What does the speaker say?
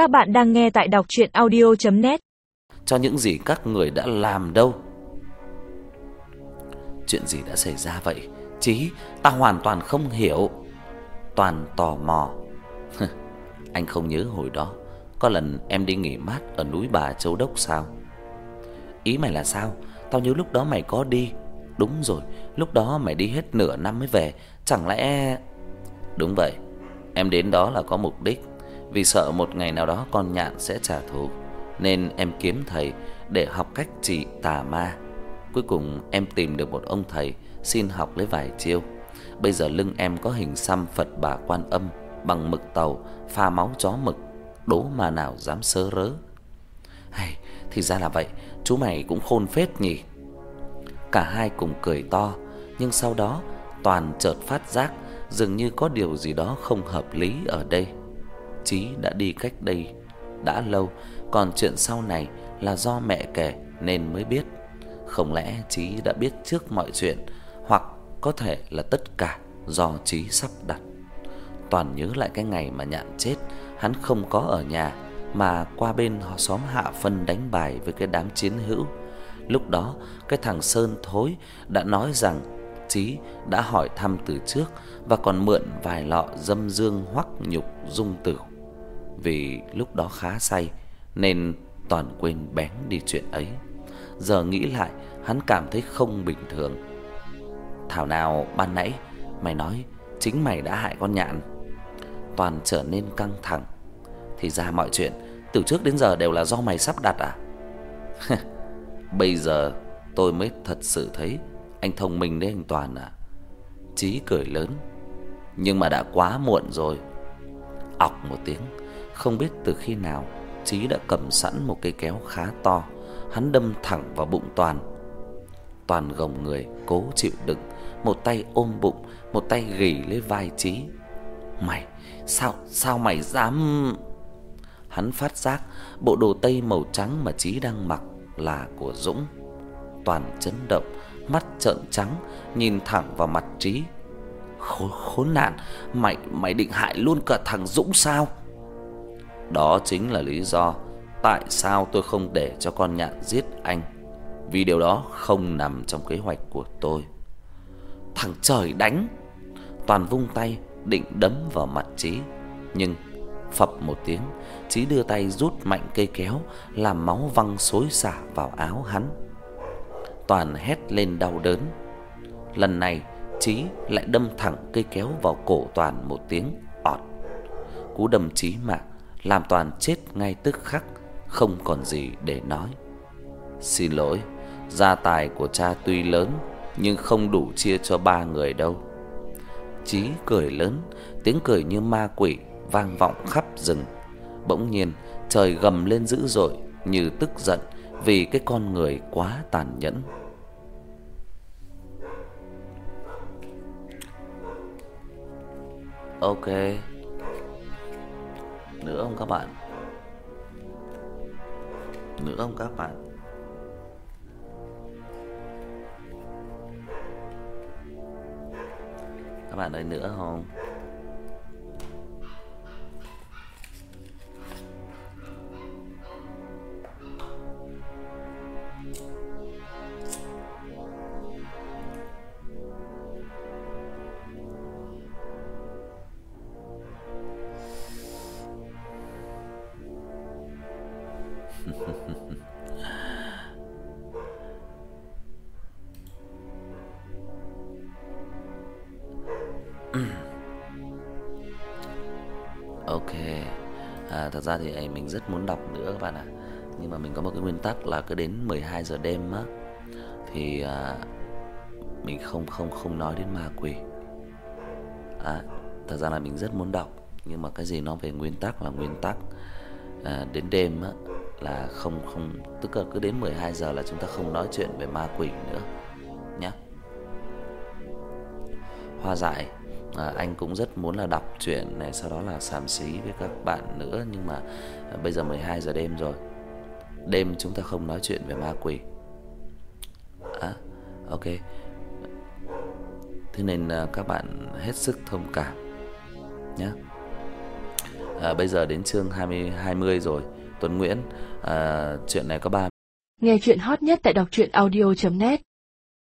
Các bạn đang nghe tại đọc chuyện audio.net Cho những gì các người đã làm đâu? Chuyện gì đã xảy ra vậy? Chí, ta hoàn toàn không hiểu. Toàn tò mò. Anh không nhớ hồi đó. Có lần em đi nghỉ mát Ở núi Bà Châu Đốc sao? Ý mày là sao? Tao nhớ lúc đó mày có đi. Đúng rồi, Lúc đó mày đi hết nửa năm mới về. Chẳng lẽ Đúng vậy, Em đến đó là có mục đích. Vì sợ một ngày nào đó con nhạn sẽ trả thù, Nên em kiếm thầy Để học cách trị tà ma. Cuối cùng em tìm được một ông thầy Xin học lấy vài chiêu. Bây giờ lưng em có hình xăm Phật bà quan âm, Bằng mực tàu, Pha máu chó mực, Đố mà nào dám sớ rớ. Hay, thì ra là vậy, Chú mày cũng khôn phết nhỉ. Cả hai cùng cười to, Nhưng sau đó Toàn chợt phát giác Dường như có điều gì đó không hợp lý ở đây. Chí đã đi cách đây Đã lâu, Còn chuyện sau này là do mẹ kể Nên mới biết. Không lẽ Chí đã biết trước mọi chuyện, Hoặc có thể là tất cả Do Chí sắp đặt. Toàn nhớ lại cái ngày mà nhạn chết, Hắn không có ở nhà, Mà qua bên họ xóm Hạ Phân đánh bài với cái đám chiến hữu. Lúc đó, cái thằng Sơn thối đã nói rằng Chí đã hỏi thăm từ trước và còn mượn vài lọ dâm dương hoắc nhục dung tử. Vì lúc đó khá say nên toàn quên bén đi chuyện ấy. Giờ nghĩ lại, hắn cảm thấy không bình thường. Thảo nào ban nãy mày nói chính mày đã hại con nhạn. Toàn trở nên căng thẳng. Thì ra mọi chuyện từ trước đến giờ đều là do mày sắp đặt à? Bây giờ tôi mới thật sự thấy anh thông minh đấy anh Toàn à. Chí cười lớn. Nhưng mà đã quá muộn rồi. Ọc một tiếng, không biết từ khi nào Chí đã cầm sẵn một cây kéo khá to, hắn đâm thẳng vào bụng Toàn. Toàn gồng người cố chịu đựng, một tay ôm bụng, một tay ghì lấy vai Chí. "Mày, sao sao mày dám?" Hắn phát giác bộ đồ tây màu trắng mà Chí đang mặc là của Dũng. Toàn chấn động, mắt trợn trắng nhìn thẳng vào mặt Trí. Khốn khốn nạn, mày mày định hại luôn cả thằng Dũng sao? Đó chính là lý do tại sao tôi không để cho con nhạn giết anh. Vì điều đó không nằm trong kế hoạch của tôi. Thằng trời đánh. Toàn vung tay định đấm vào mặt Trí, nhưng phập một tiếng, Chí đưa tay rút mạnh cây kéo, làm máu văng xối xả vào áo hắn. Toàn hét lên đau đớn. Lần này, Chí lại đâm thẳng cây kéo vào cổ Toàn một tiếng ọt. Cú đâm chí mạng làm Toàn chết ngay tức khắc, không còn gì để nói. Xin lỗi, gia tài của cha tuy lớn nhưng không đủ chia cho ba người đâu. Chí cười lớn, tiếng cười như ma quỷ vang vọng khắp rừng. Bỗng nhiên, trời gầm lên dữ dội như tức giận vì cái con người quá tàn nhẫn. Ok. Nữa không các bạn? Nữa không các bạn? Các bạn ơi nữa không? Ok. À, thật ra thì mình rất muốn đọc nữa các bạn ạ. Nhưng mà mình có một cái nguyên tắc là cứ đến 12 giờ đêm á thì à, mình không không không nói đến ma quỷ. À, thật ra là mình rất muốn đọc nhưng mà cái gì nó về nguyên tắc là nguyên tắc. À, đến đêm á là không không tức là cứ đến 12 giờ là chúng ta không nói chuyện về ma quỷ nữa nhé. Hoa dại à, anh cũng rất muốn là đọc truyện này sau đó là xàm xí với các bạn nữa nhưng mà à, bây giờ 12 giờ đêm rồi. Đêm chúng ta không nói chuyện về ma quỷ. À, ok. Thế nên à, các bạn hết sức thông cảm nhé. à, bây giờ đến chương 20 20 rồi. Tuấn Nguyễn, à, chuyện này có ba Nghe chuyện hot nhất tại đọc truyện audio net.